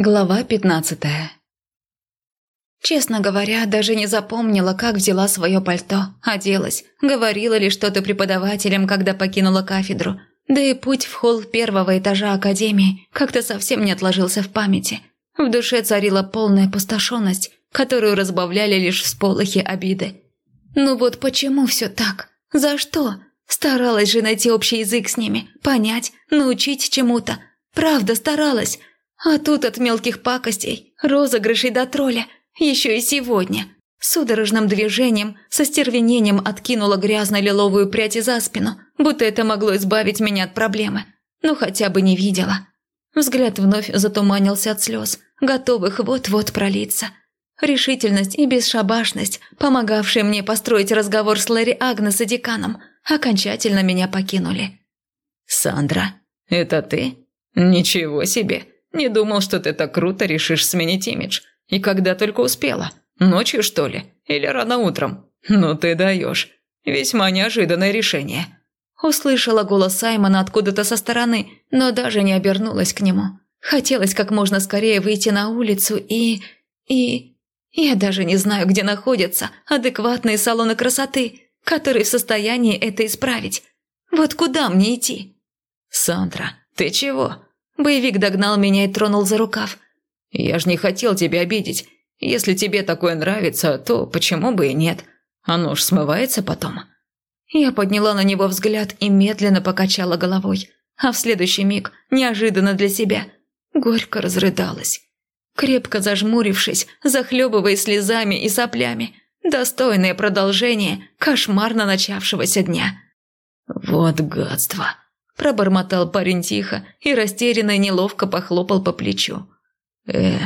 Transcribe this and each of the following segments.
Глава пятнадцатая Честно говоря, даже не запомнила, как взяла свое пальто, оделась, говорила ли что-то преподавателям, когда покинула кафедру. Да и путь в холл первого этажа академии как-то совсем не отложился в памяти. В душе царила полная пустошенность, которую разбавляли лишь всполохи обиды. Ну вот почему все так? За что? Старалась же найти общий язык с ними, понять, научить чему-то. Правда старалась, а тут от мелких пакостей, розыгрышей до тролля, еще и сегодня. Судорожным движением, со стервенением откинула грязно-лиловую прядь за спину, будто это могло избавить меня от проблемы. Ну, хотя бы не видела. Взгляд вновь затуманился от слез, готовых вот-вот пролиться. Решительность и бесшабашность, помогавшие мне построить разговор с Лэри Агнес и деканом, окончательно меня покинули. «Сандра, это ты? Ничего себе!» Не думал, что ты так круто решишь сменить имидж. И когда только успела? Ночью, что ли? Или рано утром? Ну ты даешь. Весьма неожиданное решение». Услышала голос Саймона откуда-то со стороны, но даже не обернулась к нему. Хотелось как можно скорее выйти на улицу и... и... Я даже не знаю, где находятся адекватные салоны красоты, которые в состоянии это исправить. Вот куда мне идти? «Сандра, ты чего?» Боевик догнал меня и тронул за рукав. «Я ж не хотел тебя обидеть. Если тебе такое нравится, то почему бы и нет? Оно ж смывается потом». Я подняла на него взгляд и медленно покачала головой, а в следующий миг, неожиданно для себя, горько разрыдалась. Крепко зажмурившись, захлебываясь слезами и соплями, достойное продолжение кошмарно начавшегося дня. «Вот гадство!» Пробормотал парень тихо и растерянно и неловко похлопал по плечу. «Э,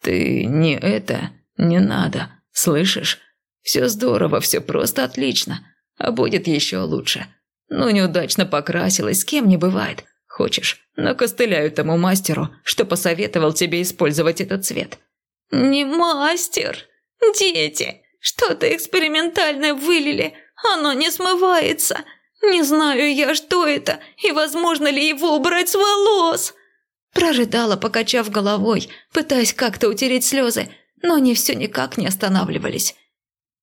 ты не это, не надо, слышишь? Все здорово, все просто отлично, а будет еще лучше. Ну, неудачно покрасилась, с кем не бывает. Хочешь, накостыляю тому мастеру, что посоветовал тебе использовать этот цвет». «Не мастер, дети, что-то экспериментальное вылили, оно не смывается», «Не знаю я, что это, и возможно ли его убрать с волос!» Прорыдала, покачав головой, пытаясь как-то утереть слезы, но они все никак не останавливались.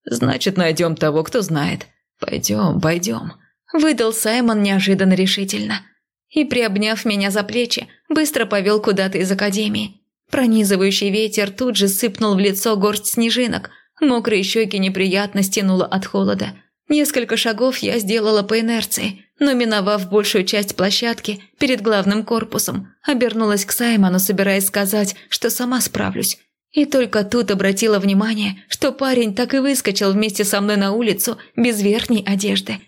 «Значит, найдем того, кто знает. Пойдем, пойдем», – выдал Саймон неожиданно решительно. И, приобняв меня за плечи, быстро повел куда-то из академии. Пронизывающий ветер тут же сыпнул в лицо горсть снежинок, мокрые щеки неприятно стянуло от холода – Несколько шагов я сделала по инерции, но миновав большую часть площадки перед главным корпусом, обернулась к Саймону, собираясь сказать, что сама справлюсь. И только тут обратила внимание, что парень так и выскочил вместе со мной на улицу без верхней одежды.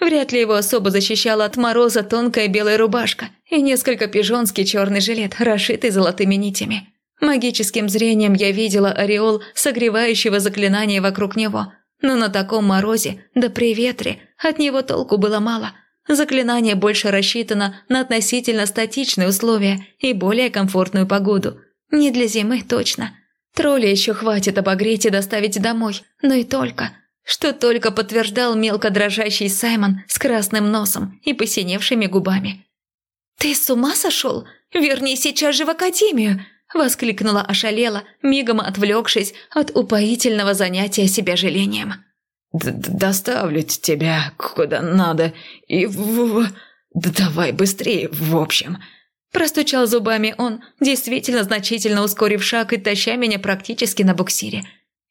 Вряд ли его особо защищала от мороза тонкая белая рубашка и несколько пижонский черный жилет, расшитый золотыми нитями. Магическим зрением я видела ореол согревающего заклинания вокруг него – но на таком морозе, да при ветре, от него толку было мало. Заклинание больше рассчитано на относительно статичные условия и более комфортную погоду. Не для зимы точно. Тролля еще хватит обогреть и доставить домой, но и только. Что только подтверждал мелко дрожащий Саймон с красным носом и посиневшими губами. «Ты с ума сошел? Верни сейчас же в академию!» Воскликнула ошалела, мигом отвлекшись от упоительного занятия себя жалением. Д «Доставлю тебя куда надо и в... Да давай быстрее, в общем». Простучал зубами он, действительно значительно ускорив шаг и таща меня практически на буксире.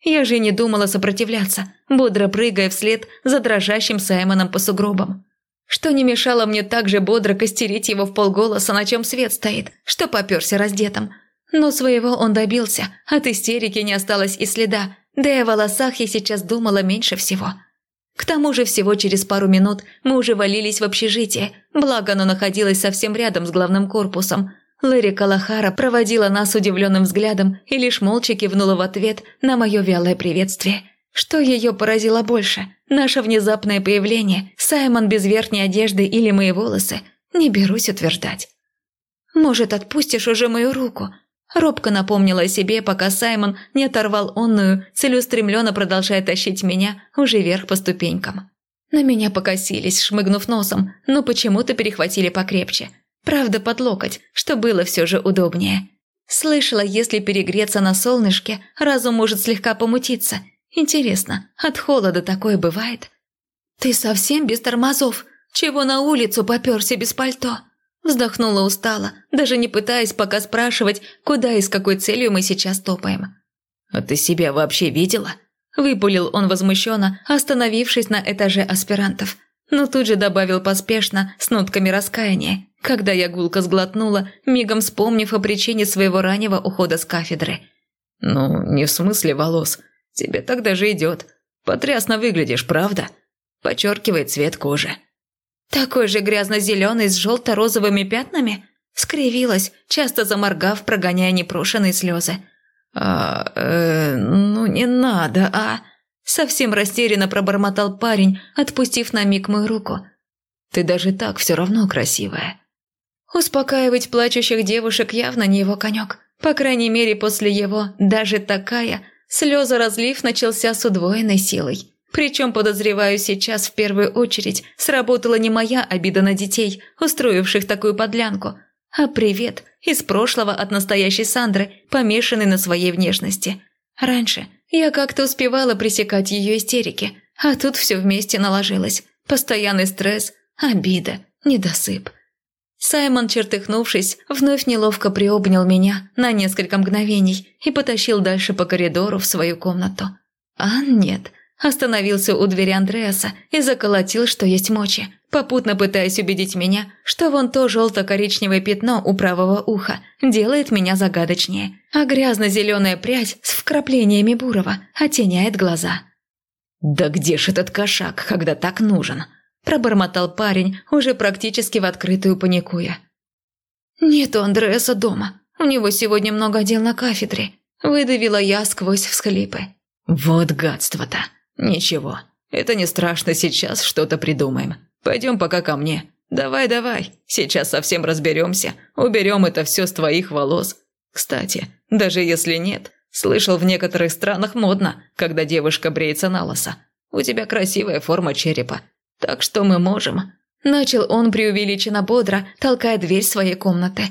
Я же не думала сопротивляться, бодро прыгая вслед за дрожащим Саймоном по сугробам. Что не мешало мне также бодро костерить его в полголоса, на чем свет стоит, что попёрся раздетым – но своего он добился, от истерики не осталось и следа, да и о волосах я сейчас думала меньше всего. К тому же всего через пару минут мы уже валились в общежитие, благо оно находилось совсем рядом с главным корпусом. Лэри Калахара проводила нас удивленным взглядом и лишь молча кивнула в ответ на мое вялое приветствие. Что ее поразило больше? Наше внезапное появление, Саймон без верхней одежды или мои волосы? Не берусь утверждать. «Может, отпустишь уже мою руку?» Робко напомнила о себе, пока Саймон не оторвал онную, целеустремленно продолжая тащить меня уже вверх по ступенькам. На меня покосились, шмыгнув носом, но почему-то перехватили покрепче. Правда, под локоть, что было все же удобнее. Слышала, если перегреться на солнышке, разум может слегка помутиться. Интересно, от холода такое бывает? Ты совсем без тормозов? Чего на улицу попёрся без пальто? Вздохнула устало, даже не пытаясь пока спрашивать, куда и с какой целью мы сейчас топаем. «А ты себя вообще видела?» Выпулил он возмущенно, остановившись на этаже аспирантов. Но тут же добавил поспешно, с нотками раскаяния, когда я гулко сглотнула, мигом вспомнив о причине своего раннего ухода с кафедры. «Ну, не в смысле волос. Тебе так даже идет. Потрясно выглядишь, правда?» Подчеркивает цвет кожи. «Такой же грязно-зеленый с желто-розовыми пятнами?» Скривилась, часто заморгав, прогоняя непрошенные слезы. «А, э, ну не надо, а...» Совсем растерянно пробормотал парень, отпустив на миг мою руку. «Ты даже так все равно красивая». Успокаивать плачущих девушек явно не его конек. По крайней мере, после его «даже такая» слезы разлив начался с удвоенной силой. Причем, подозреваю, сейчас в первую очередь сработала не моя обида на детей, устроивших такую подлянку, а привет из прошлого от настоящей Сандры, помешанной на своей внешности. Раньше я как-то успевала пресекать ее истерики, а тут все вместе наложилось. Постоянный стресс, обида, недосып. Саймон, чертыхнувшись, вновь неловко приобнял меня на несколько мгновений и потащил дальше по коридору в свою комнату. А нет, остановился у двери Андреаса и заколотил, что есть мочи, попутно пытаясь убедить меня, что вон то желто-коричневое пятно у правого уха делает меня загадочнее, а грязно-зеленая прядь с вкраплениями бурого оттеняет глаза. «Да где ж этот кошак, когда так нужен?» – пробормотал парень, уже практически в открытую паникуя. «Нет у Андреаса дома. У него сегодня много дел на кафедре», – выдавила я сквозь всхлипы. «Вот гадство-то!» «Ничего, это не страшно, сейчас что-то придумаем. Пойдем пока ко мне. Давай, давай, сейчас совсем разберемся, уберем это все с твоих волос. Кстати, даже если нет, слышал, в некоторых странах модно, когда девушка бреется на лосо. У тебя красивая форма черепа, так что мы можем...» Начал он преувеличенно бодро, толкая дверь своей комнаты.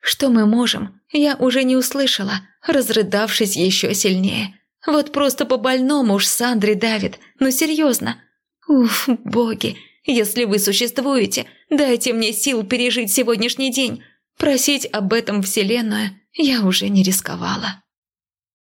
«Что мы можем?» Я уже не услышала, разрыдавшись еще сильнее. Вот просто по-больному уж Сандре давит. Ну серьезно. Уф, боги, если вы существуете, дайте мне сил пережить сегодняшний день. Просить об этом Вселенную я уже не рисковала.